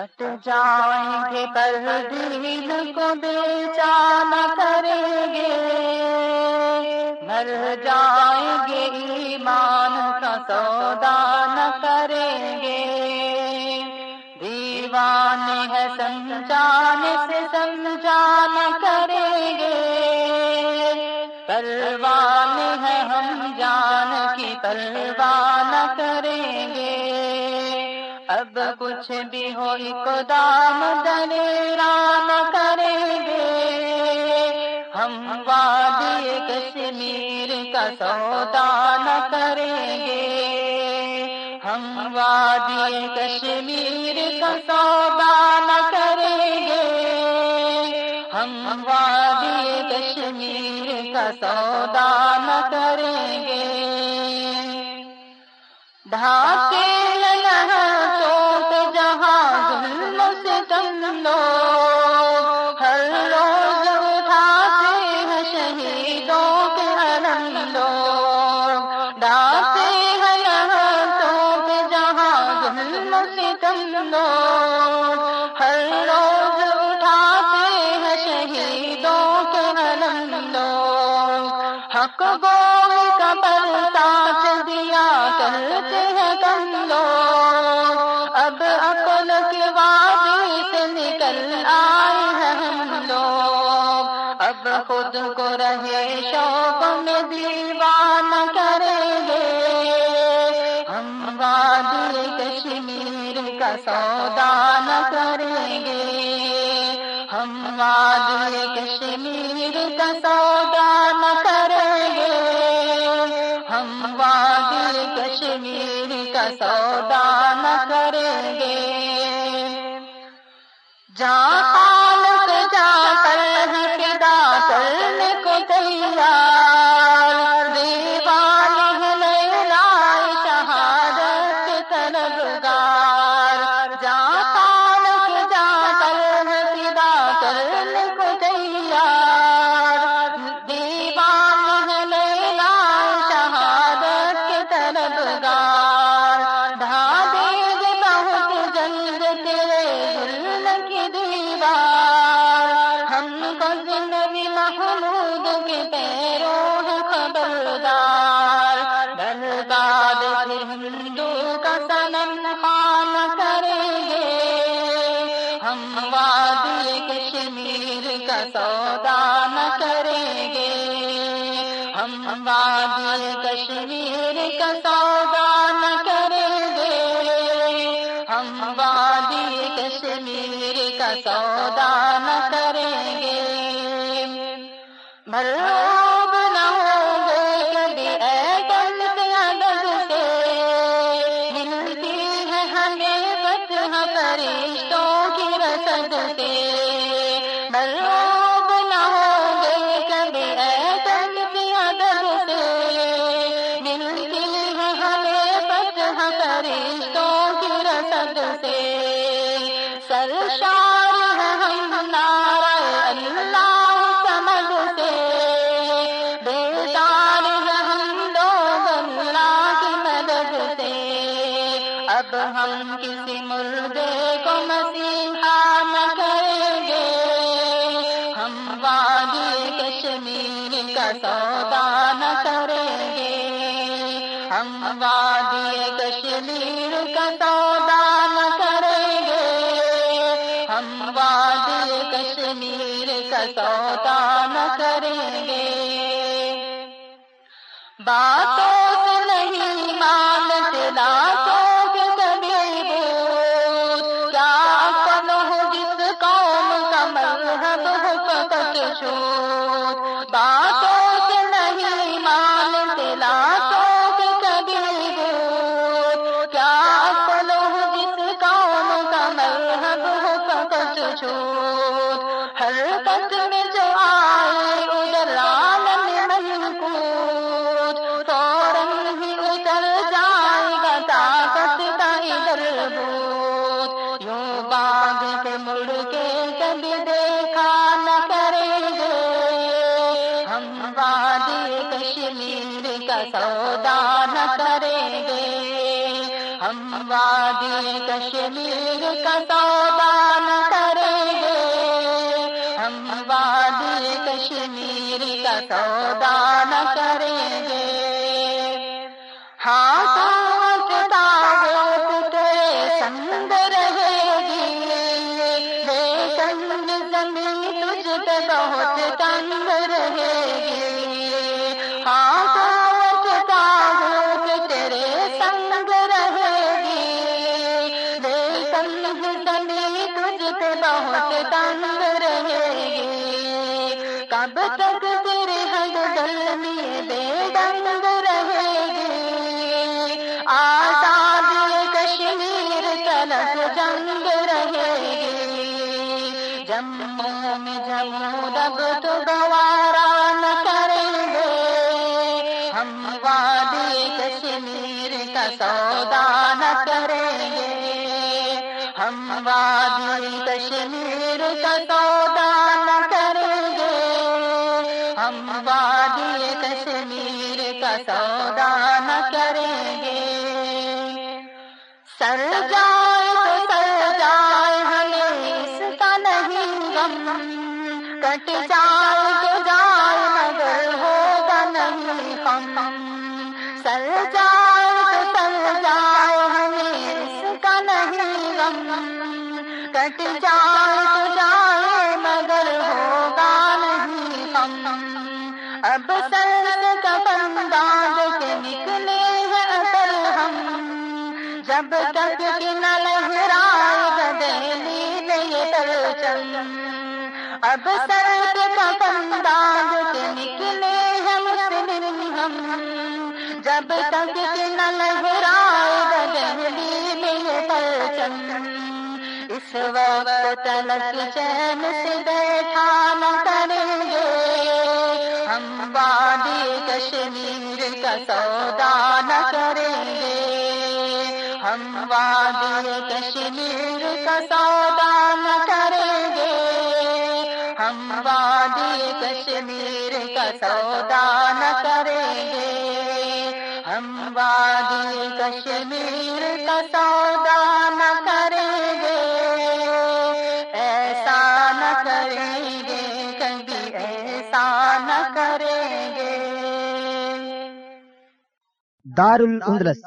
کٹ جائیں گے پر دل کو بیچانا کریں گے۔ مر جائیں گے ایمان کا سودا نہ کریں گے۔ دیوان ہے سمجھان سے سمجھان کریں گے۔ پروان ہے ہم جان کی پروان کریں گے۔ کچھ بھی ہو دام دلیران کریں گے۔ ہم وادی کشمیر کا سودا نہ کریں گے۔ ہم وادی کشمیر کا سودا نہ کریں گے۔ ہم وادی کشمیر کا سودا نہ کریں گے۔ ڈھاکے لو ہر روز اٹھاتے حق گول کا پرتاچ دیا کرتے ہیں کم لوگ اب عقل کے وادی سے نکل آئے ہیں ہم لوگ اب خود کو رہے شوق میں دیوان کریں گے۔ ہم وادی کشمیر کا سودا نہ کریں گے۔ ہم وادی کشمیر کا سودا نہ کریں گے۔ ہم وادی کشمیر کا سودا نہ کریں گے۔ جہاں برباد کا سنم خان کریں گے۔ ہم وادی کشمیر کا سودا نہ کریں گے۔ ہم وادی کشمیر کا سودا نہ کریں گے۔ ہم وادی کشمیر کا سودا نہ کریں گے۔ اب ہم کسی مردے کو مسیحا نہ کریں گے۔ ہم وادی کشمیر کا سودا نہ کریں گے۔ ہم وادی کشمیر کا سودا نہ کریں گے۔ ہم وادی کشمیر کا سودا نہ کریں گے۔ باتوں چھوٹ سودا نہ کریں گے۔ ہم وادی کشمیر کا سودا نہ کریں گے۔ ہم وادی کشمیر کا سودا نہ کریں گے۔ جموں میں جموں رب تو گوارا نہ کریں گے ہم وادی کشمیر کا سودا نہ کریں گے، ہم وادی کشمیر کا سودا کٹ جائے تو جائے مگر ہوگا نہیں ہم۔ سر جائے تو سر جائے ہمیں اس کا نہیں غم کٹ جائے تو جائے مگر ہوگا نہیں ہم۔ اب سر کا بنداز کے نکلے ہیں اثر ہم۔ جب تک کہ نہ لہرائے گدیلی نہیں پرچم اب سر کے نکلے ہم مسلم ہم۔ جب تک کہ نہ لہرائے گدیلی نہیں پرچم۔ اس وقت تلک چین سے بیٹھا نہ کریں گے۔ ہم وادی کشمیر کا سودا نہ کریں گے۔ ہم وادی کشمیر کا سودا وادی کشمیر کا سودا نہ کریں گے۔ ہم وادی کشمیر کا سودا نہ کریں گے۔ ایسا نہ کریں گے، کبھی ایسا نہ کریں گے۔ دار الاندلس